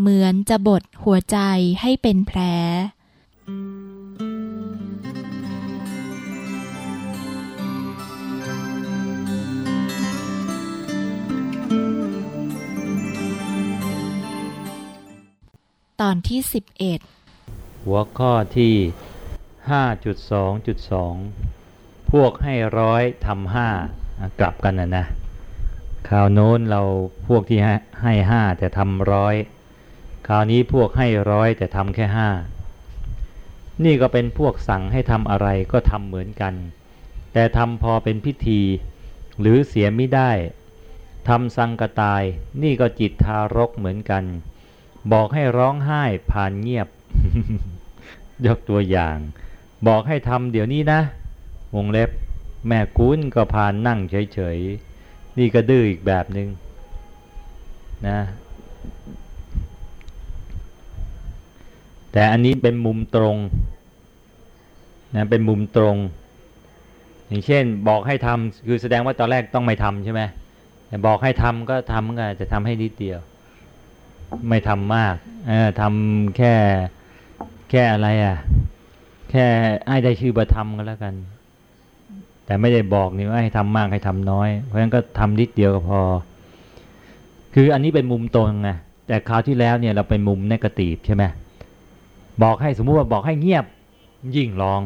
เหมือนจะบดหัวใจให้เป็นแผล ตอนที่ 11 หัวข้อที่ 5.2.2 พวกให้ร้อยทำห้ากลับกันนะนะคราวโน้นเราพวกที่ให้ห้าแต่ทำร้อย คราวนี้พวกให้ร้อยแต่ทำแค่ห้านี่ก็เป็นพวกสั่งให้ทำอะไรก็ทำเหมือนกัน แต่ทำพอเป็นพิธี หรือเสียไม่ได้ทำสังกตาย นี่ก็จิตทารกเหมือนกัน บอกให้ร้องไห้ผ่านเงียบ ยกตัวอย่าง บอกให้ทำเดี๋ยวนี้นะ วงเล็บ แม่คุ้นก็ผ่านนั่งเฉยๆ นี่ก็ดื้ออีกแบบหนึง่งนะ แต่อันนี้เป็นมุมตรงนะเป็นมุมตรง อย่างเช่นบอกให้ทำคือแสดงว่าตอนแรกต้องไม่ทำใช่ไหมแต่บอกให้ทำก็ทำก็จะทำให้นิดเดียว ไม่ทำมากเออทำแค่แค่อะไรอะ แค่ให้ได้ชื่อประทำก็แล้วกัน แต่ไม่ได้บอกนี่ว่าให้ทำมากให้ทำน้อย เพราะฉะนั้นก็ทำนิดเดียวก็พอ คืออันนี้เป็นมุมตรงไงแต่คราวที่แล้วเนี่ยเราเป็นมุมนกาตีฟใช่ไหม บอกให้สมมุติว่าบอกให้เงียบ ยิ่งร้อง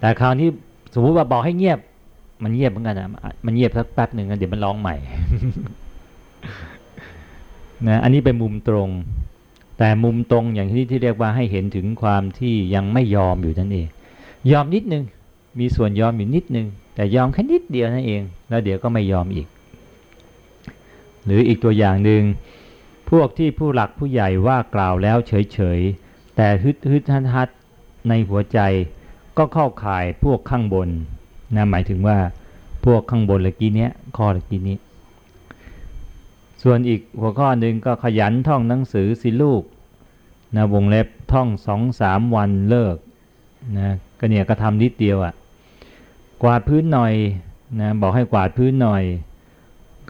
แต่คราวนี้สมมุติว่าบอกให้เงียบ มันเงียบเหมือนกันนะมันเงียบสักแป๊บหนึ่งเดี๋ยวมันร้องใหม่นะอันนี้เป็นมุมตรง แต่มุมตรงอย่างที่ที่เรียกว่าให้เห็นถึงความที่ยังไม่ยอมอยู่นั่นเอง ยอมนิดนึง มีส่วนยอมอยู่นิดนึง แต่ยอมแค่นิดเดียวนั่นเอง แล้วเดี๋ยวก็ไม่ยอมอีก หรืออีกตัวอย่างหนึ่ง พวกที่ผู้หลักผู้ใหญ่ว่ากล่าวแล้วเฉยๆ แต่ฮึดฮึดฮัดฮัดในหัวใจ ก็เข้าข่ายพวกข้างบนนะหมายถึงว่าพวกข้างบนเมื่อกี้นี้ยข้อเมื่อกี้นี้ ส่วนอีกหัวข้อหนึ่งก็ขยันท่องหนังสือสิลูกนะวงเล็บท่องสองสามวันเลิกนะก็เนี่ยก็ทำนิดเดียวอะ่ะกวาดพื้นหน่อยนะบอกให้กวาดพื้นหน่อย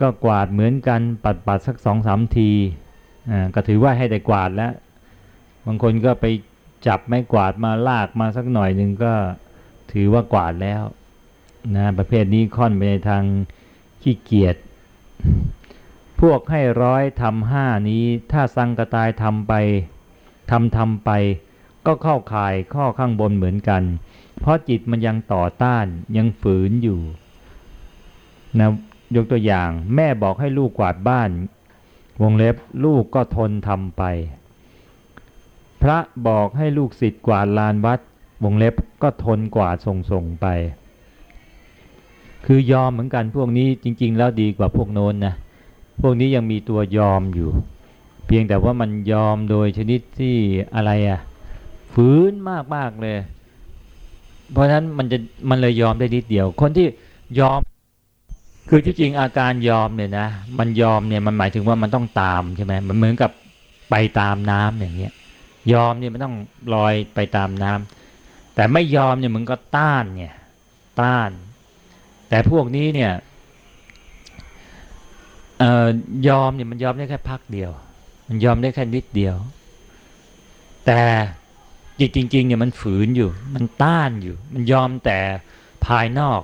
ก็กวาดเหมือนกันปัดปัดสักสองสามที ก็ถือว่าให้ได้กวาดแล้ว บางคนก็ไปจับไม้กวาดมาลากมาสักหน่อยหนึ่งก็ถือว่ากวาดแล้วนะประเภทนี้ค่อนไปในทางขี้เกียจพวกให้ร้อยทำห้านี้ ถ้าสังกตายทำไปทำทำไป ก็เข้าข่ายข้อข้างบนเหมือนกัน เพราะจิตมันยังต่อต้านยังฝืนอยู่นะยกตัวอย่าง แม่บอกให้ลูกกวาดบ้าน วงเล็บลูกก็ทนทำไป พระบอกให้ลูกศิษย์กวาดลานวัด วงเล็บก็ทนกวาดส่งส่งไป คือยอมเหมือนกันพวกนี้จริง ๆ แล้วดีกว่าพวกโน้นนะพวกนี้ยังมีตัวยอมอยู่ เพียงแต่ว่ามันยอมโดยชนิดที่อะไรอะ่ะฝืนมากๆเลย เพราะฉะนั้นมันจะมันเลยยอมได้นิดเดียว คนที่ยอม คือที่จริงอาการยอมเนี่ยนะมันยอมเนี่ยมันหมายถึงว่ามันต้องตามใช่ไหมมันเหมือนกับไปตามน้ำอย่างเงี้ย ยอมเนี่ยมันต้องลอยไปตามน้ำแต่ไม่ยอมเนี่ยมันก็ต้านเนี่ยต้าน แต่พวกนี้เนี่ยเอ่อยอมเนี่ยมันยอมได้แค่พักเดียว มันยอมได้แค่นิดเดียว แต่จิตจริง ๆ เนี่ยมันฝืนอยู่ มันต้านอยู่ มันยอมแต่ภายนอก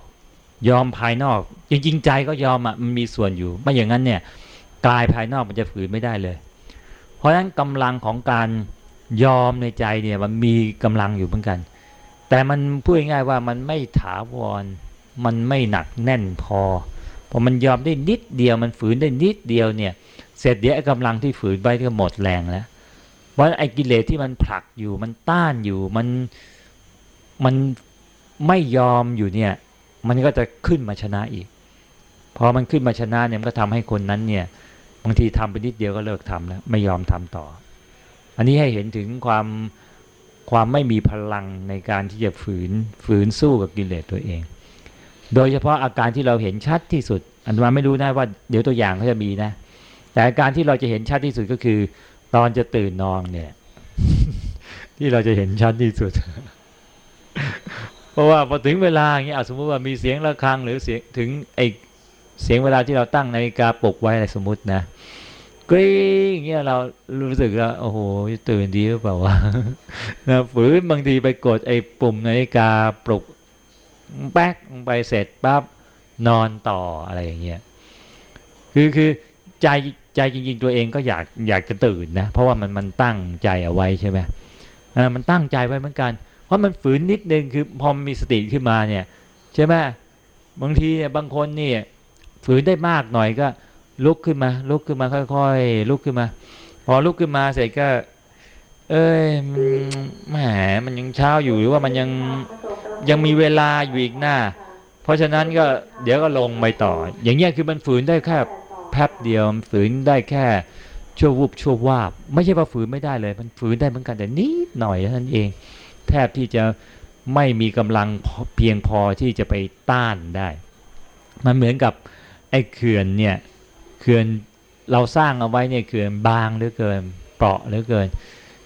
ยอมภายนอก จริงๆใจก็ยอมอะมันมีส่วนอยู่ ไม่อย่างนั้นเนี่ยกายภายนอกมันจะฝืนไม่ได้เลย เพราะฉะนั้นกำลังของการยอมในใจเนี่ยมันมีกำลังอยู่เหมือนกัน แต่มันพูดง่ายๆว่ามันไม่ถาวร มันไม่หนักแน่นพอพอมันยอมได้นิดเดียวมันฝืนได้นิดเดียวเนี่ย เสร็จเดี๋ยวกำลังที่ฝืนไปก็หมดแรงแล้วเพราะไอ้กิเลสที่มันผลักอยู่มันต้านอยู่มันมันไม่ยอมอยู่เนี่ย มันก็จะขึ้นมาชนะอีก พอมันขึ้นมาชนะเนี่ยมันก็ทำให้คนนั้นเนี่ยบางทีทำไปนิดเดียวก็เลิกทำแล้วไม่ยอมทำต่อ อันนี้ให้เห็นถึงความความไม่มีพลังในการที่จะฝืนฝืนสู้กับกิเลสตัวเอง โดยเฉพาะอาการที่เราเห็นชัดที่สุด อันมาไม่รู้นะว่าเดี๋ยวตัวอย่างเขาจะมีนะ แต่อาการที่เราจะเห็นชัดที่สุดก็คือ ตอนจะตื่นนอนเนี่ย ที่เราจะเห็นชัดที่สุด เพราะว่าพอถึงเวลาอย่างเงี้ยสมมติว่ามีเสียงะระฆังหรือเสียงถึงไอเสียงเวลาที่เราตั้งนาฬิกาปลุกไว้อะไรสมมตินะกรี๊งเงี้ยเรารู้สึกว่าโอ้โหตื่นดีหรือเปล่าวะนะฝืนบางทีไปกดไอ้ปุ่มนาฬิกาปลุกแป๊กไปเสร็จปั๊บนอนต่ออะไรอย่างเงี้ยคือคือใจใจจริง ๆ ตัวเองก็อยากอยากจะตื่นนะ เพราะว่ามันมันตั้งใจเอาไว้ใช่ไหมอ่ามันตั้งใจไว้เหมือนกัน ราะมันฝืนนิดนึงคือพอมีสติขึ้นมาเนี่ยใช่ไหมบางทีเนี่ยบางคนเนี่ยฝืนได้มากหน่อยก็ลุกขึ้นมา ลุกขึ้นมาค่อยๆลุกขึ้นมา พอลุกขึ้นมาเสร็จก็ เอ้ยแหมมันยังเช้าอยู่หรือว่ามันยังยังมีเวลาอยู่อีกหน้า เพราะฉะนั้นก็เดี๋ยวก็ลงไปต่อ อย่างเงี้ยคือมันฝืนได้แค่แป๊บเดียวฝืนได้แค่ชั่ววูบชั่ววาบ ไม่ใช่ว่าฝืนไม่ได้เลย มันฝืนได้เหมือนกันแต่นิดหน่อยเท่านั้นเอง แทบที่จะไม่มีกำลังเพียงพอที่จะไปต้านได้ มันเหมือนกับไอ้เขื่อนเนี่ยเขื่อนเราสร้างเอาไว้เนี่ยเขื่อนบางเหลือเกินเปราะเหลือเกิน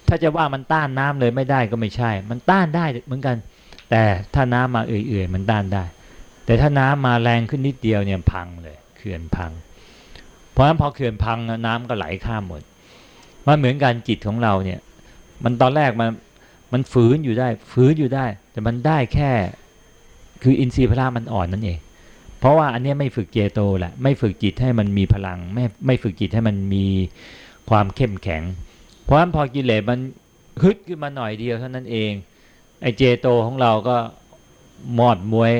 ถ้าจะว่ามันต้านน้ำเลยไม่ได้ก็ไม่ใช่ มันต้านได้เหมือนกัน แต่ถ้าน้ำมาเอื่อยๆมันต้านได้ แต่ถ้าน้ำมาแรงขึ้นนิดเดียวเนี่ยพังเลยเขื่อนพัง เพราะฉะนั้นพอเขื่อนพังน้ำก็ไหลข้ามหมดมันเหมือนกันจิตของเราเนี่ย มันตอนแรกมัน มันฝืนอยู่ได้ ฝืนอยู่ได้ แต่มันได้แค่ คืออินทรีย์พละมันอ่อนนั่นเอง เพราะว่าอันนี้ไม่ฝึกเจโตแหละ ไม่ฝึกจิตให้มันมีพลัง ไม่ไม่ฝึกจิตให้มันมีความเข้มแข็ง เพราะฉะนั้นพอกิเลสมันฮึดขึ้นมาหน่อยเดียวเท่านั้นเอง ไอเจโตของเราก็หมอดมวย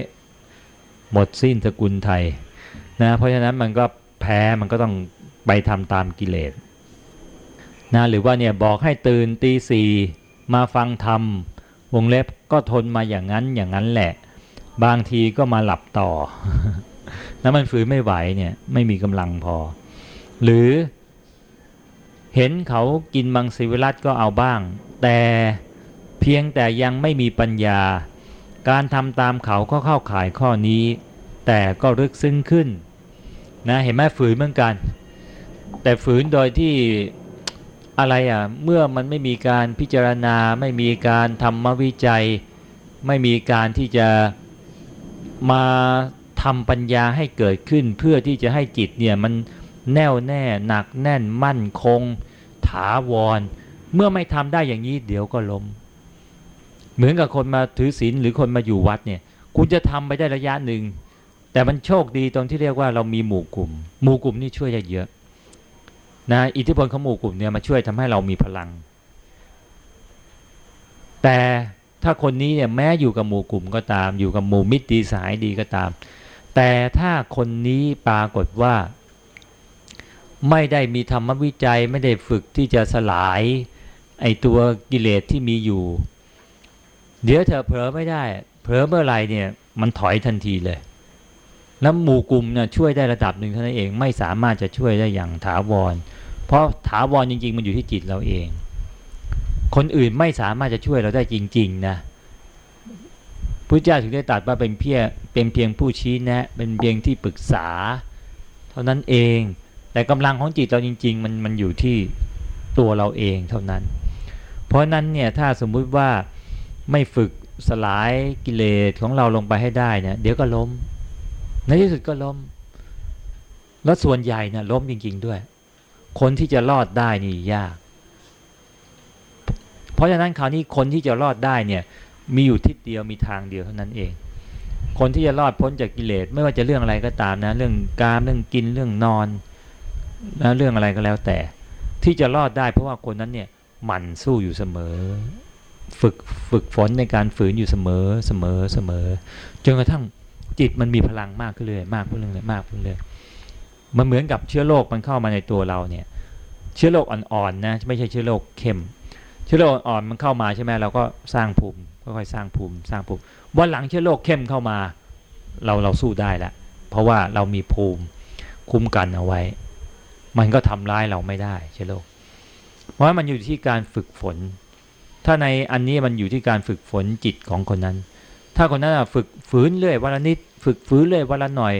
หมดสิ้นสกุลไทยนะ เพราะฉะนั้นมันก็แพ้มันก็ต้องไปทำตามกิเลสนะหรือว่าเนี่ยบอกให้ตื่นตีสี่ มาฟังธรรม วงเล็บก็ทนมาอย่างนั้นอย่างนั้นแหละ บางทีก็มาหลับต่อ แล้วมันฝืนไม่ไหวเนี่ยไม่มีกำลังพอ หรือเห็นเขากินมังสวิรัตก็เอาบ้าง แต่เพียงแต่ยังไม่มีปัญญา การทำตามเขาก็เข้าข่ายข้อนี้ แต่ก็ลึกซึ้งขึ้นนะเห็นไหมฝืนเหมือนกัน แต่ฝืนโดยที่ อะไรอะเมื่อมันไม่มีการพิจารณา ไม่มีการทำมวิจัย ไม่มีการที่จะมาทำปัญญาให้เกิดขึ้น เพื่อที่จะให้จิตเนี่ยมันแน่วแน่หนักแน่นมั่นคง ถาวร เมื่อไม่ทำได้อย่างนี้เดี๋ยวก็ล้มเหมือนกับคนมาถือศีลหรือคนมาอยู่วัดเนี่ย คุณจะทำไปได้ระยะหนึ่งแต่มันโชคดีตรงที่เรียกว่าเรามีหมู่กลุ่ม หมู่กลุ่มนี่ช่วยได้เยอะ นะอิทธิพลของหมู่กลุ่มเนี่ยมาช่วยทำให้เรามีพลัง แต่ถ้าคนนี้เนี่ยแม้อยู่กับหมู่กลุ่มก็ตาม อยู่กับหมู่มิตรดีสายดีก็ตาม แต่ถ้าคนนี้ปรากฏว่า ไม่ได้มีธรรมวิจัยไม่ได้ฝึกที่จะสลาย ไอตัวกิเลสที่มีอยู่ เดี๋ยวเธอเผลอไม่ได้เผลอเมื่อไรเนี่ยมันถอยทันทีเลยแล้วหมู่กลุ่มเนี่ยช่วยได้ระดับหนึ่งเท่านั้นเองไม่สามารถจะช่วยได้อย่างถาวร เพราะถาวรจริง ๆ มันอยู่ที่จิตเราเอง คนอื่นไม่สามารถจะช่วยเราได้จริง ๆ นะพระเจ้าถึงได้ตรัสว่าเป็นเพียงเป็นเพียงผู้ชี้แนะ เป็นเพียงที่ปรึกษา เท่านั้นเอง แต่กำลังของจิตเราจริง ๆ มันมันอยู่ที่ตัวเราเองเท่านั้น เพราะนั้นเนี่ยถ้าสมมุติว่าไม่ฝึกสลายกิเลสของเราลงไปให้ได้เนี่ยเดี๋ยวก็ล้ม ในที่สุดก็ล้ม แล้วส่วนใหญ่เนี่ยล้มจริง ๆ ด้วย คนที่จะรอดได้นี่ยาก เพราะฉะนั้นคราวนี้คนที่จะรอดได้เนี่ย มีอยู่ทิศเดียวมีทางเดียวเท่านั้นเอง คนที่จะรอดพ้นจากกิเลสไม่ว่าจะเรื่องอะไรก็ตามนะ เรื่องการเรื่องกินเรื่องนอนนะเรื่องอะไรก็แล้วแต่ ที่จะรอดได้ เพราะว่าคนนั้นเนี่ยหมั่นสู้อยู่เสมอ ฝึกฝึกฝนในการฝืนอยู่เสมอเสมอเสมอจนกระทั่งจิตมันมีพลังมากขึ้นเลยมากขึ้นเลยมากขึ้นเลย มันเหมือนกับเชื้อโรคมันเข้ามาในตัวเราเนี่ย เชื้อโรคอ่อนๆนะไม่ใช่เชื้อโรคเข้ม เชื้อโรคอ่อนมันเข้ามาใช่ไหมเราก็สร้างภูมิค่อยๆสร้างภูมิสร้างภูมิวันหลังเชื้อโรคเข้มเข้ามา เราเราสู้ได้ล้วเพราะว่าเรามีภูมิคุ้มกันเอาไว้ มันก็ทำร้ายเราไม่ได้เชื้อโรคเพราะมันอยู่ที่การฝึกฝน ถ้าในอันนี้มันอยู่ที่การฝึกฝนจิตของคนนั้น ถ้าคนนั้นฝึกฝืนเรื่อยวันละนิด ฝึกฝืนเรื่อยวันละหน่อย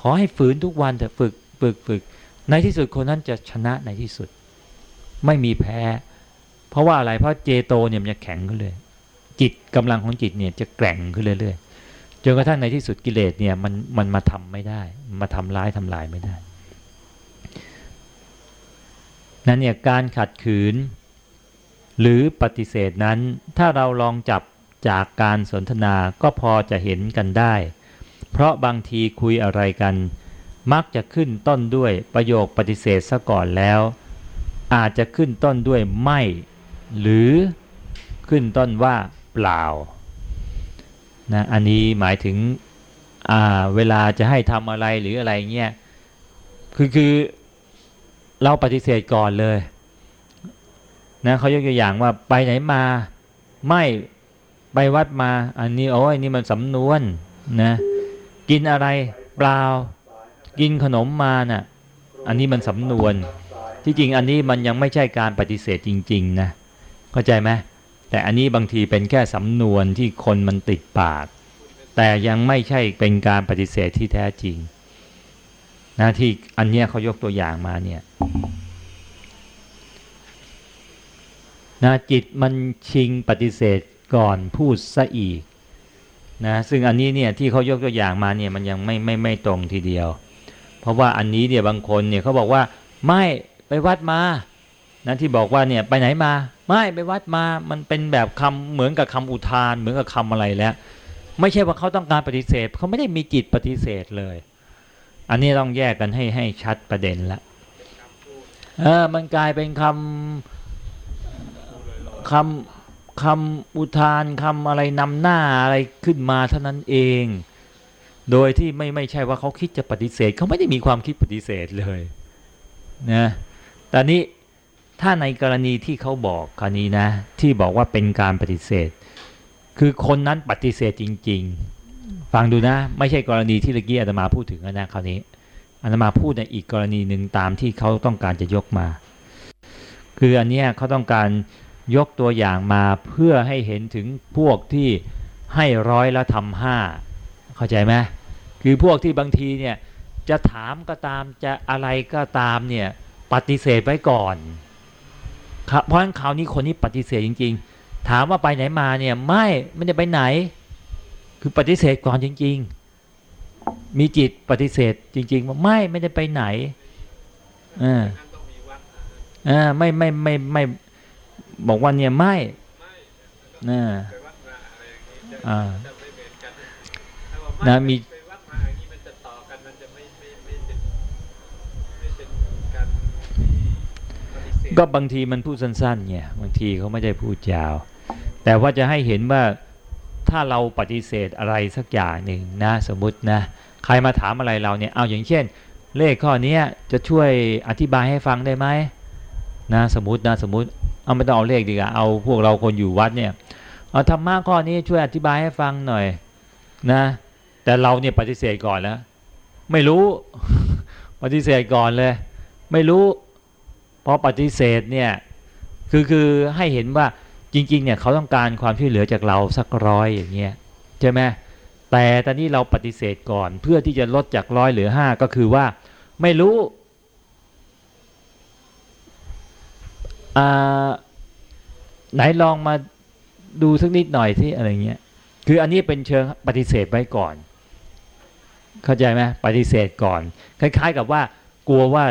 ขอให้ฝืนทุกวันแต่ฝึก ฝึกฝึก ในที่สุดคนนั้นจะชนะในที่สุด ไม่มีแพ้ เพราะว่าอะไรเพราะเจโตเนี่ยมันจะแข็งขึ้นเลย จิตกำลังของจิตเนี่ยจะแกร่งขึ้นเรื่อยๆจนกระทั่งในที่สุดกิเลสเนี่ยมันมันมาทำไม่ได้ มาทำร้ายทำลายไม่ได้นั่นเนี่ยการขัดขืน หรือปฏิเสธนั้น ถ้าเราลองจับจากการสนทนาก็พอจะเห็นกันได้ เพราะบางทีคุยอะไรกัน มักจะขึ้นต้นด้วยประโยคปฏิเสธซะก่อนแล้ว อาจจะขึ้นต้นด้วยไม่ หรือขึ้นต้นว่าเปล่านะอันนี้หมายถึงเวลาจะให้ทำอะไรหรืออะไรเงี้ยคือคือเราปฏิเสธก่อนเลยนะเขายกตัวอย่างว่าไปไหนมา ไม่ไปวัดมา อันนี้โอ้ยนี่มันสำนวนนะกินอะไรเปล่า กินขนมมานะ่ะ อันนี้มันสำนวน ที่จริงอันนี้มันยังไม่ใช่การปฏิเสธจริง ๆ นะ เข้าใจไหมแต่อันนี้บางทีเป็นแค่สำนวนที่คนมันติดปาก แต่ยังไม่ใช่เป็นการปฏิเสธที่แท้จริงนะที่อันเนี้ยเขายกตัวอย่างมาเนี่ยนะจิตมันชิงปฏิเสธก่อนพูดซะอีกนะซึ่งอันนี้เนี่ยที่เขายกตัวอย่างมาเนี่ยมันยังไม่ไม่ไม่ตรงทีเดียว เพราะว่าอันนี้เนี่ยบางคนเนี่ยเขาบอกว่าไม่ไปวัดมานะที่บอกว่าเนี่ยไปไหนมา ไม่ไปวัดมามันเป็นแบบคำเหมือนกับคำอุทาน เหมือนกับคำอะไรแล้ว ไม่ใช่ว่าเขาต้องการปฏิเสธเขาไม่ได้มีจิตปฏิเสธเลย อันนี้ต้องแยกกันให้ให้ชัดประเด็นละเออมันกลายเป็นคำคำคำอุทานคำอะไรนำหน้าอะไรขึ้นมาเท่านั้นเอง โดยที่ไม่ไม่ใช่ว่าเขาคิดจะปฏิเสธเขาไม่ได้มีความคิดปฏิเสธเลยนะแต่นี้ถ้าในกรณีที่เขาบอกคราวนี้นะ ที่บอกว่าเป็นการปฏิเสธ คือคนนั้นปฏิเสธจริง ๆ ฟังดูนะ ไม่ใช่กรณีที่เมื่อกี้อาตมาพูดถึงนะคราวนี้อาตมาพูดในอีกกรณีหนึ่งตามที่เขาต้องการจะยกมา คืออันนี้เขาต้องการยกตัวอย่างมาเพื่อให้เห็นถึงพวกที่ให้ร้อยแล้วทำห้า เข้าใจไหมคือพวกที่บางทีเนี่ยจะถามก็ตามจะอะไรก็ตามเนี่ยปฏิเสธไว้ก่อน เพราะฉะนั้นคราวนี้คนนี้ปฏิเสธจริง ๆ ถามว่าไปไหนมาเนี่ยไม่ไม่ได้ไปไหน คือปฏิเสธก่อนจริง ๆ มีจิตปฏิเสธจริงๆว่าไม่ไม่ได้ไปไหนอ่าอ่าไม่ไม่ไม่ไม่บอกว่าเนี่ยไม่นะอ่า นะมีก็บางทีมันพูดสั้นๆเนี่ยบางทีเขาไม่ได้พูดยาว แต่ว่าจะให้เห็นว่าถ้าเราปฏิเสธอะไรสักอย่างหนึ่งนะสมมตินะใครมาถามอะไรเราเนี่ยเอาอย่างเช่น เลขข้อนี้จะช่วยอธิบายให้ฟังได้ไหมนะสมมตินะสมมติเอาไม่ต้องเอาเลขดีกว่าเอาพวกเราคนอยู่วัดเนี่ยเอาธรรมะข้อนี้ช่วยอธิบายให้ฟังหน่อยนะ แต่เราเนี่ยปฏิเสธก่อนแล้วไม่รู้ ปฏิเสธก่อนเลย ไม่รู้พราะปฏิเสธเนี่ยคือคือให้เห็นว่าจริงๆเนี่ยเขาต้องการความช่วยเหลือจากเราสักร้อยอย่างเงี้ยใช่ไหมแต่ตอนนี้เราปฏิเสธก่อนเพื่อที่จะลดจากร้อยเหลือห้าก็คือว่าไม่รู้ไหนลองมาดูสักนิดหน่อยที่อะไรเงี้ยคืออันนี้เป็นเชิงปฏิเสธไว้ก่อน เข้าใจไหมปฏิเสธก่อน คล้าย ๆ กับว่ากลัวว่า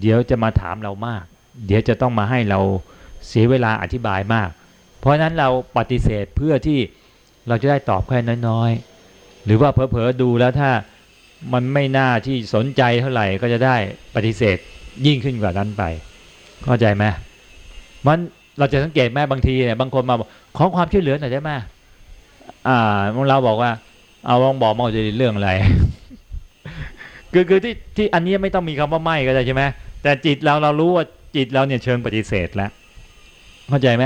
เดี๋ยวจะมาถามเรามาก เดี๋ยวจะต้องมาให้เราเสียเวลาอธิบายมาก เพราะนั้นเราปฏิเสธเพื่อที่เราจะได้ตอบแค่น้อยๆ หรือว่าเผลอๆดูแล้วถ้ามันไม่น่าที่สนใจเท่าไหร่ก็จะได้ปฏิเสธยิ่งขึ้นกว่านั้นไป เข้าใจไหมมันเราจะสังเกตแม่บางทีเนี่ยบางคนมาบอกขอความช่วยเหลือหน่อยได้ไหมอ่าเราบอกว่าเอาลองบอกมาจะเรื่องอะไร คือคือที่ที่อันนี้ไม่ต้องมีคำว่าไม่ก็ได้ใช่ไหมแต่จิตเราเรารู้ว่าจิตเราเนี่ยเชิงปฏิเสธแล้ว เข้าใจไหม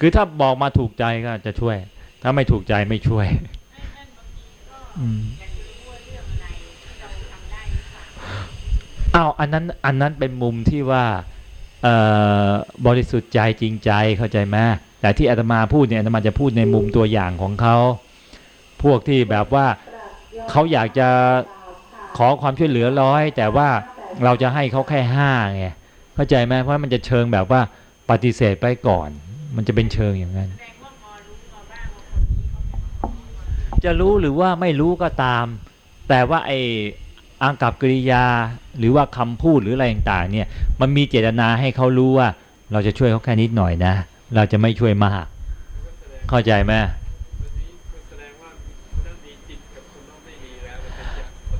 คือถ้าบอกมาถูกใจก็จะช่วย ถ้าไม่ถูกใจไม่ช่วยอ้าวอันนั้นอันนั้นเป็นมุมที่ว่าบริสุทธิ์ใจจริงใจเข้าใจไหมแต่ที่อาตมาพูดเนี่ยอาตมาจะพูดในมุมตัวอย่างของเขา พวกที่แบบว่าเขาอยากจะ ขอความช่วยเหลือร้อย แต่ว่าเราจะให้เขาแค่ห้าไงเข้าใจไหมเพราะมันจะเชิงแบบว่าปฏิเสธไปก่อน มันจะเป็นเชิงอย่างนั้น จะรู้หรือว่าไม่รู้ก็ตาม แต่ว่าไอ้อากับกริยาหรือว่าคำพูดหรืออะไรต่างๆเนี่ยมันมีเจตนาให้เขารู้ว่า เราจะช่วยเขาแค่นิดหน่อยนะ เราจะไม่ช่วยมาก เข้าใจไหม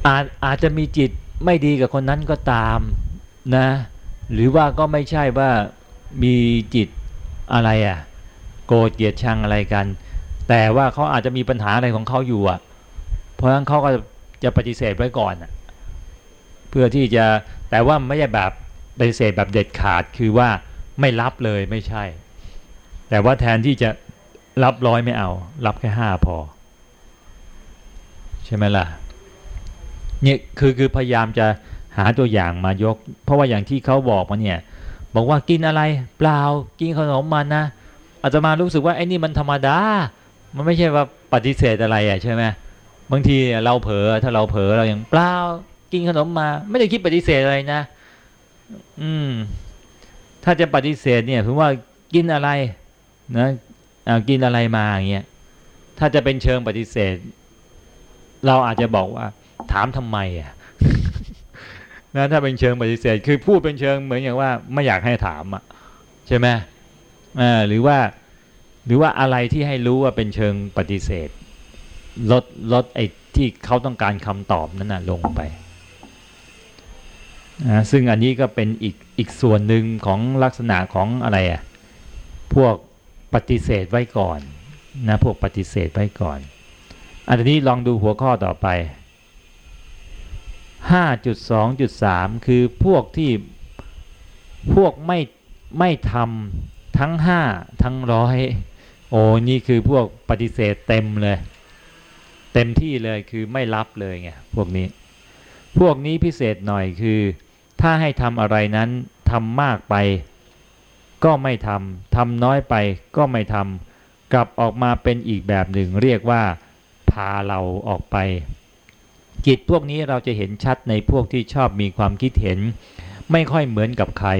อาจอาจจะมีจิตไม่ดีกับคนนั้นก็ตามนะ หรือว่าก็ไม่ใช่ว่ามีจิตอะไรอะ่ะ โกรธเกลียดชังอะไรกัน แต่ว่าเขาอาจจะมีปัญหาอะไรของเขาอยู่อะ เพราะฉะนั้นเขาก็จะปฏิเสธไว้ก่อนอะเพื่อที่จะแต่ว่าไม่ใช่แบบปฏิเสธแบบเด็ดขาดคือว่าไม่รับเลยไม่ใช่ แต่ว่าแทนที่จะรับร้อยไม่เอา รับแค่ห้าพอ ใช่ไหมล่ะ เนี่ยคือคือพยายามจะหาตัวอย่างมายก เพราะว่าอย่างที่เขาบอกมาเนี่ย บอกว่ากินอะไรเปล่ากินขนมมันนะอาจจะมารู้สึกว่าไอ้นี่มันธรรมดา มันไม่ใช่ว่าปฏิเสธอะไรอะใช่ไหมบางทีเราเผลอถ้าเราเผลอเราอย่างเปล่ากินขนมมา ไม่ได้คิดปฏิเสธอะไรนะ อืม ถ้าจะปฏิเสธเนี่ยคือว่ากินอะไรนะกินอะไรมาอย่างเงี้ยถ้าจะเป็นเชิงปฏิเสธ เราอาจจะบอกว่า ถามทำไมอะนะถ้าเป็นเชิงปฏิเสธคือพูดเป็นเชิงเหมือนอย่างว่าไม่อยากให้ถามอะใช่ไหมอ่าหรือว่าหรือว่าอะไรที่ให้รู้ว่าเป็นเชิงปฏิเสธ ลดลดไอ้ที่เขาต้องการคำตอบนั้นนะลงไปนะซึ่งอันนี้ก็เป็นอีกอีกส่วนหนึ่งของลักษณะของอะไรอะพวกปฏิเสธไว้ก่อนนะพวกปฏิเสธไว้ก่อน อันนี้ลองดูหัวข้อต่อไป 5.2.3 คือพวกที่พวกไม่ไม่ทำทั้ง 5 ทั้งร้อยโอ้นี่คือพวกปฏิเสธเต็มเลย เต็มที่เลยคือไม่รับเลยไงพวกนี้ พวกนี้พิเศษหน่อยคือ ถ้าให้ทำอะไรนั้นทำมากไป ก็ไม่ทำทำน้อยไปก็ไม่ทำกลับออกมาเป็นอีกแบบหนึ่งเรียกว่าพาเราออกไป จิตพวกนี้เราจะเห็นชัดในพวกที่ชอบมีความคิดเห็น ไม่ค่อยเหมือนกับใคร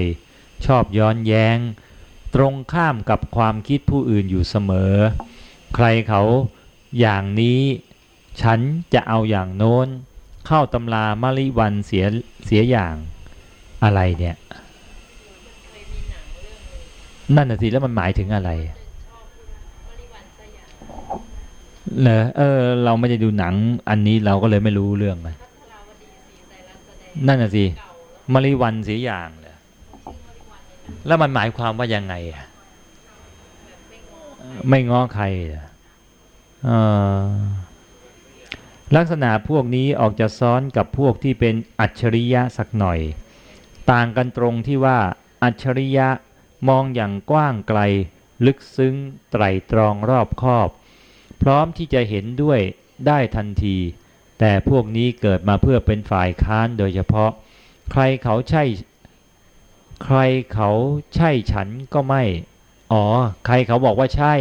ชอบย้อนแย้ง ตรงข้ามกับความคิดผู้อื่นอยู่เสมอ ใครเขาอย่างนี้ ฉันจะเอาอย่างโน้น เข้าตำรามาริวันเสียเสียอย่างอะไรเนี่ย นั่นน่ะสิแล้วมันหมายถึงอะไร เหรอเออ เราไม่ได้ดูหนังอันนี้เราก็เลยไม่รู้เรื่องไงนั่นน่ะสิมริวันเสียอย่างเลยแล้วมันหมายความว่ายังไงอะไม่ง้อใครอะลักษณะพวกนี้ออกจะซ้อนกับพวกที่เป็นอัจฉริยะสักหน่อย ต่างกันตรงที่ว่าอัจฉริยะมองอย่างกว้างไกล ลึกซึ้งไตรตรองรอบคอบ พร้อมที่จะเห็นด้วยได้ทันที แต่พวกนี้เกิดมาเพื่อเป็นฝ่ายค้านโดยเฉพาะ ใครเขาใช่ ใครเขาใช่ฉันก็ไม่ อ๋อ ใครเขาบอกว่าใช่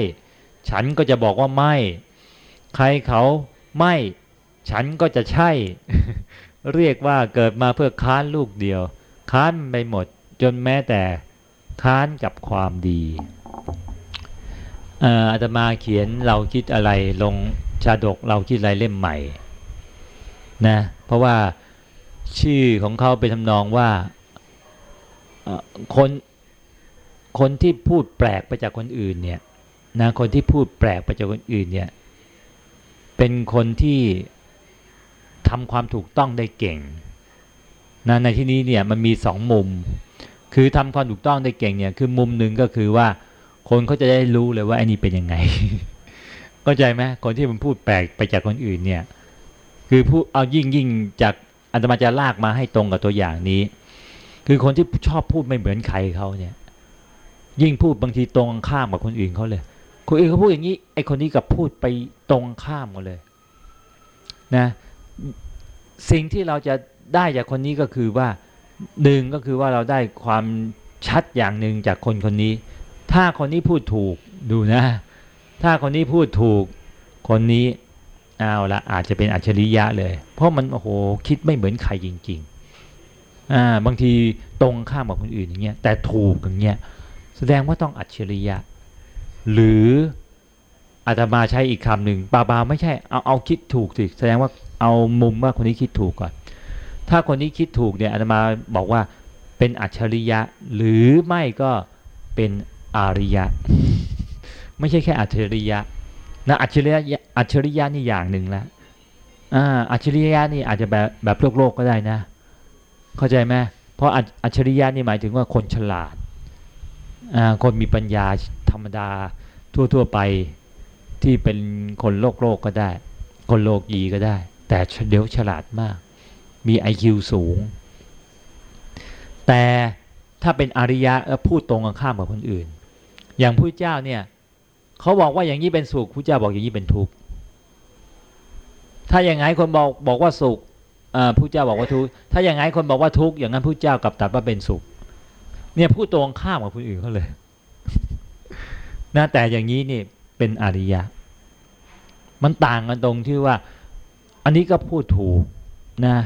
ฉันก็จะบอกว่าไม่ ใครเขาไม่ ฉันก็จะใช่ เรียกว่าเกิดมาเพื่อค้านลูกเดียว ค้านไปหมดจนแม้แต่ค้านกับความดี อาตมาเขียนเราคิดอะไรลงชาดกเราคิดอะไรเล่มใหม่นะเพราะว่าชื่อของเขาเป็นทำนองว่าคนคนที่พูดแปลกไปจากคนอื่นเนี่ยนะคนที่พูดแปลกไปจากคนอื่นเนี่ยเป็นคนที่ทำความถูกต้องได้เก่งนะในที่นี้เนี่ยมันมีสองมุม คือทำความถูกต้องได้เก่งเนี่ยคือมุมหนึ่งก็คือว่า คนเขาจะได้รู้เลยว่าไอ้นี่เป็นยังไงเข้าใจไหมคนที่มันพูดแปลกไปจากคนอื่นเนี่ย คือพูดเอายิ่งยิ่งจากอันตมาจะลากมาให้ตรงกับตัวอย่างนี้ คือคนที่ชอบพูดไม่เหมือนใครเขาเนี่ย ยิ่งพูดบางทีตรงข้ามกับคนอื่นเขาเลยคนอื่นเขาพูดอย่างนี้ไอ้คนนี้กับพูดไปตรงข้ามกันเลยนะสิ่งที่เราจะได้จากคนนี้ก็คือว่าหนึ่งก็คือว่าเราได้ความชัดอย่างหนึ่งจากคนคนนี้ ถ้าคนนี้พูดถูกดูนะ ถ้าคนนี้พูดถูก คนนี้เอาละอาจจะเป็นอัจฉริยะเลย เพราะมันโอ้โหคิดไม่เหมือนใครจริง ๆ อ่าบางทีตรงข้ามกับคนอื่นอย่างเงี้ยแต่ถูกอย่างเงี้ยแสดงว่าต้องอัจฉริยะ หรืออาตมาใช้อีกคำหนึ่งบาบาไม่ใช่เอาเอาคิดถูกสิแสดงว่าเอามุมว่าคนนี้คิดถูกก่อน ถ้าคนที่คิดถูกเนี่ยอาตมาบอกว่าเป็นอัจฉริยะ หรือไม่ก็เป็น อาริยะ ไม่ใช่แค่อัจฉริยะนะอัจฉริยะอัจฉริยะนี่อย่างหนึ่งละอ่าอัจฉริยะนี่อาจจะแบบแบบโลกโลกก็ได้นะ เข้าใจไหมเพราะอัจฉริยะนี่หมายถึงว่าคนฉลาดอ่าคนมีปัญญาธรรมดาทั่วๆไปที่เป็นคนโลกโลกก็ได้ คนโลกีก็ได้ แต่เดี๋ยวฉลาดมาก มี IQ สูง แต่ถ้าเป็นอริยะพูดตรงกันข้ามกับคนอื่น อย่างผู้เจ้าเนี่ยเขาบอกว่าอย่างนี้เป็นสุขผู้เจ้าบอกอย่างนี้เป็นทุกข์ถ้าอย่างไงคนบอกบอกว่าสุขผู้เจ้าบอกว่าทุกข์ถ้าอย่างไงคนบอกว่าทุกข์อย่างนั้นผู้เจ้ากลับตัดว่าเป็นสุข เนี่ยพูดตรงข้ามกับคนอื่นเขาเลยนะแต่อย่างนี้นี่เป็นอริยะ มันต่างกันตรงที่ว่า อันนี้ก็พูดถูกนะ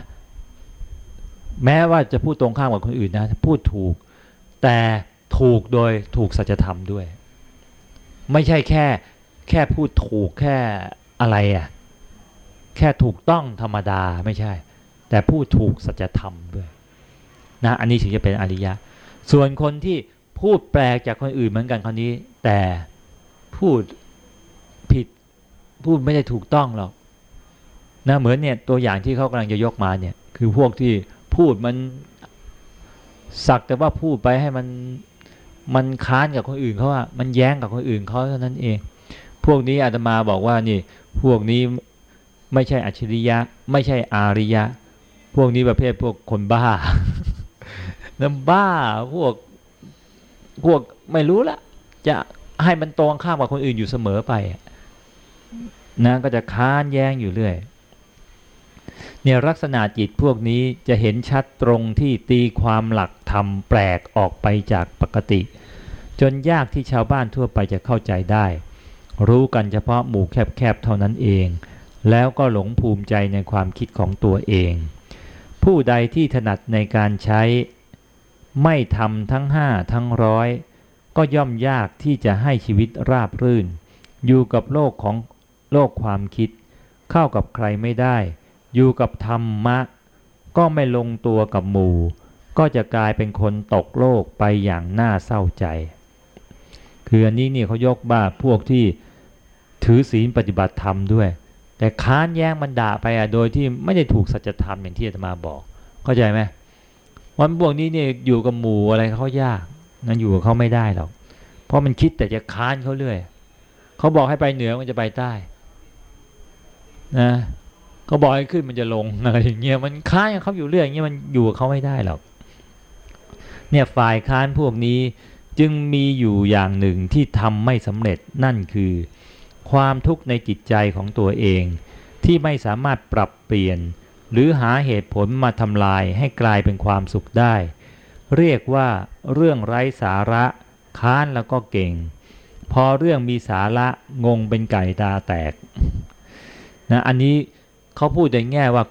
แม้ว่าจะพูดตรงข้ามกับคนอื่นนะ พูดถูก แต่ ถูกโดยถูกสัจธรรมด้วย ไม่ใช่แค่แค่พูดถูกแค่อะไรอะ่ะแค่ถูกต้องธรรมดาไม่ใช่ แต่พูดถูกสัจธรรมด้วยนะอันนี้ถึงจะเป็นอริยะ ส่วนคนที่พูดแปลกจากคนอื่นเหมือนกันคนนี้ แต่พูดผิดพูดไม่ได้ถูกต้องหรอกนะเหมือนเนี่ยตัวอย่างที่เขากำลังจะยกมาเนี่ย คือพวกที่พูดมันสักแต่ว่าพูดไปให้มัน มันค้านกับคนอื่นเขาว่ามันแย้งกับคนอื่นเขาเท่านั้นเอง พวกนี้อาตมาบอกว่านี่ พวกนี้ไม่ใช่อัจฉริยะ ไม่ใช่อาริยะ พวกนี้ประเภทพวกคนบ้าน้ำบ้าพวกพวกไม่รู้ละจะให้มันตรงข้ามกับคนอื่นอยู่เสมอไปนะก็จะค้านแย้งอยู่เรื่อย เนี่ยลักษณะจิตพวกนี้จะเห็นชัดตรงที่ตีความหลักธรรมแปลกออกไปจากปกติ จนยากที่ชาวบ้านทั่วไปจะเข้าใจได้ รู้กันเฉพาะหมู่แคบๆเท่านั้นเอง แล้วก็หลงภูมิใจในความคิดของตัวเอง ผู้ใดที่ถนัดในการใช้ ไม่ทำทั้งห้าทั้งร้อยก็ย่อมยากที่จะให้ชีวิตราบรื่น อยู่กับโลกของโลกความคิด เข้ากับใครไม่ได้ อยู่กับธรรมะ ก็ไม่ลงตัวกับหมู่ ก็จะกลายเป็นคนตกโลกไปอย่างน่าเศร้าใจ คืออันนี้นี่เขายกบ้าพวกที่ถือศีลปฏิบัติธรรมด้วย แต่ค้านแย้งมันด่าไปอะโดยที่ไม่ได้ถูกสัจธรรมอย่างที่อาตมาบอก เข้าใจไหมวันพวกนี้เนี่ยอยู่กับหมู่อะไรเขายากนั้นอยู่กับเขาไม่ได้หรอกเพราะมันคิดแต่จะค้านเขาเรื่อยเขาบอกให้ไปเหนือมันจะไปใต้นะ เขาบอกให้ขึ้นมันจะลงอะไรอย่างเงี้ยมันค้านเขาอยู่เรื่อยอย่างเงี้ยมันอยู่กับเขาไม่ได้หรอกเนี่ยฝ่ายค้านพวกนี้จึงมีอยู่อย่างหนึ่งที่ทำไม่สำเร็จนั่นคือ ความทุกข์ในจิตใจของตัวเอง ที่ไม่สามารถปรับเปลี่ยน หรือหาเหตุผลมาทำลายให้กลายเป็นความสุขได้ เรียกว่าเรื่องไร้สาระค้านแล้วก็เก่ง พอเรื่องมีสาระงงเป็นไก่ตาแตกนะอันนี้ เขาพูดในแง่ว่า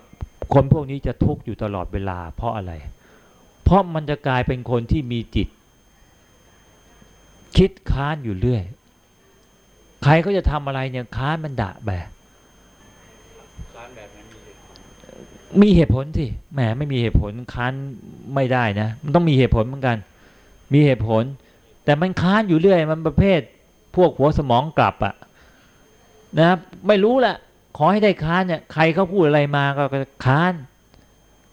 คนพวกนี้จะทุกข์อยู่ตลอดเวลา เพราะอะไร เพราะมันจะกลายเป็นคนที่มีจิต คิดค้านอยู่เรื่อย ใครเขาจะทำอะไรเนี่ยค้านมันด่าแบบมีเหตุผลสิแหมไม่มีเหตุผลค้านไม่ได้นะ มันต้องมีเหตุผลเหมือนกัน มีเหตุผล แต่มันค้านอยู่เรื่อย มันประเภท พวกหัวสมองกลับอะนะ ไม่รู้แหละ ขอให้ได้ค้านเนี่ยใครเขาพูดอะไรมาก็ค้าน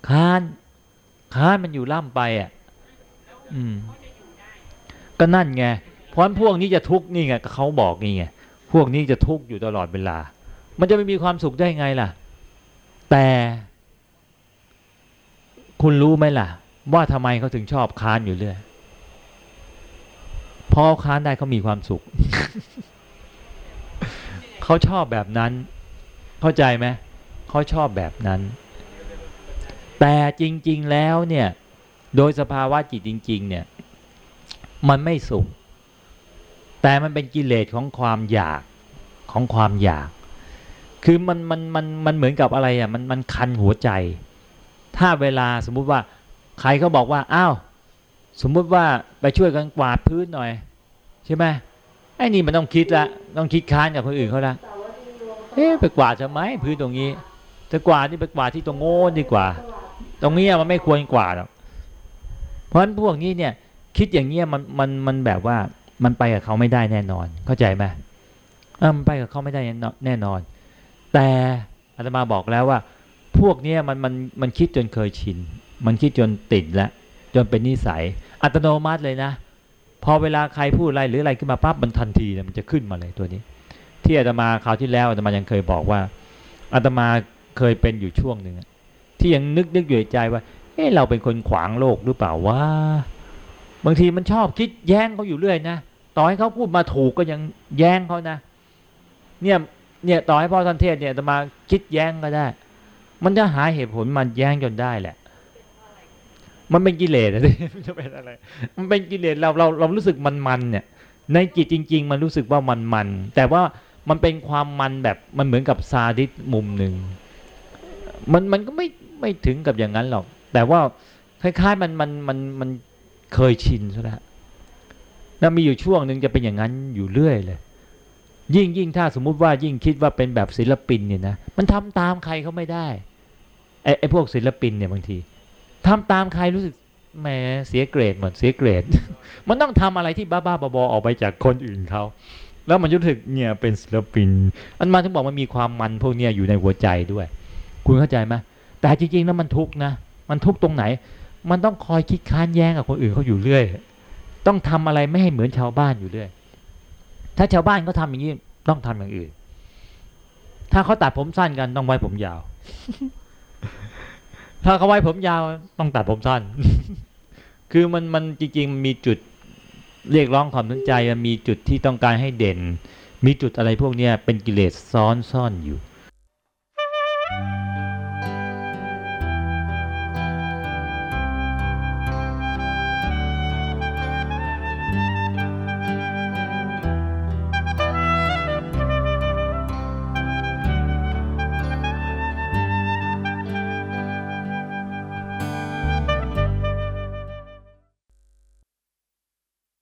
ค้าน ค้านมันอยู่ล่ำไปอะ อืม ก็นั่นไงเพราะพวกนี้จะทุกข์นี่ไงเขาบอกนี่ไงพวกนี้จะทุกข์อยู่ตลอดเวลา มันจะไม่มีความสุขได้ไงล่ะ แต่คุณรู้ไหมล่ะ ว่าทำไมเขาถึงชอบค้านอยู่เรื่อยพอค้านได้เขามีความสุข เขาชอบแบบนั้น เข้าใจไหมเขาชอบแบบนั้น แต่จริง ๆแล้วเนี่ย โดยสภาวะจิตจริง ๆ เนี่ย มันไม่สุข แต่มันเป็นกิเลสของความอยากของความอยาก คือมันมันมันมันเหมือนกับอะไรอะมันมันคันหัวใจ ถ้าเวลาสมมุติว่า ใครเขาบอกว่าอ้าวสมมุติว่าไปช่วยกันกวาดพื้นหน่อย ใช่ไหมไอ้นี่มันต้องคิดละต้องคิดค้านกับคนอื่นเขาละ เอ๊ะไปกวาดทำไมพื้นตรงนี้จะกวาดนี่ไปกวาดที่ตรงโง่ดีกว่า ตรงนี้มันไม่ควรกว่าหรอกเพราะฉะนั้นพวกนี้เนี่ย คิดอย่างเงี้ยมันมันมันแบบว่ามันไปกับเขาไม่ได้แน่นอน เข้าใจไหมมันไปกับเขาไม่ได้แน่นอน แต่อาตมาบอกแล้วว่า พวกเนี้ยมันมันมันคิดจนเคยชิน มันคิดจนติดแล้วจนเป็นนิสัย อัตโนมัติเลยนะ พอเวลาใครพูดอะไรหรืออะไรขึ้นมาปั๊บมันทันทีเนี่ยมันจะขึ้นมาเลยตัวนี้ ที่อาตมาคราวที่แล้วอาตมายังเคยบอกว่าอาตมาเคยเป็นอยู่ช่วงหนึ่งที่ยังนึกนึกอยู่ในใจว่า เออเราเป็นคนขวางโลกหรือเปล่าว่าบางทีมันชอบคิดแย้งเขาอยู่เรื่อยนะต่อให้เขาพูดมาถูกก็ยังแย้งเขานะ เนี่ยเนี่ยต่อให้พ่อท่านเทศเนี่ยอาตมาคิดแย้งก็ได้ มันจะหาเหตุผลมันแย้งจนได้แหละมันเป็นกิเลสอะไรมันจะเป็นอะไร มันเป็นกิเลสเราเราเรารู้สึกมันมันเนี่ย ในจิตจริง ๆ มันรู้สึกว่ามันมัน แต่ว่า มันเป็นความมันแบบมันเหมือนกับซาดิสมุมหนึ่งมันมันก็ไม่ไม่ถึงกับอย่างนั้นหรอก แต่ว่าคล้ายๆมันมันมันมันเคยชินซะแล้วแล้วมีอยู่ช่วงหนึ่งจะเป็นอย่างนั้นอยู่เรื่อยเลย ยิ่งยิ่งถ้าสมมุติว่ายิ่งคิดว่าเป็นแบบศิลปินเนี่ยนะมันทำตามใครเขาไม่ได้ไอ้ไอ้พวกศิลปินเนี่ยบางทีทำตามใครรู้สึกแหมเสียเกรดเหมือนเสียเกรด มันต้องทำอะไรที่บ้าๆบอๆออกไปจากคนอื่นเขา แล้วมันรู้สึกเนี่ยเป็นศิลปิน อันมาถึงบอกมันมีความมันพวกเนี้ยอยู่ในหัวใจด้วย คุณเข้าใจไหมแต่จริงๆแล้วมันทุกนะ มันทุกตรงไหน มันต้องคอยคิดค้านแย้งกับคนอื่นเขาอยู่เรื่อย ต้องทำอะไรไม่ให้เหมือนชาวบ้านอยู่เรื่อย ถ้าชาวบ้านเขาทาอย่างนี้ต้องทำอย่างอื่น ถ้าเขาตัดผมสั้นกันต้องไว้ผมยาว ถ้าเขาไว้ผมยาวต้องตัดผมสั้น คือมันมันจริงๆมีจุด เรียกร้องความสนใจมันมีจุดที่ต้องการให้เด่น มีจุดอะไรพวกนี้เป็นกิเลสซ้อนซ่อนอยู่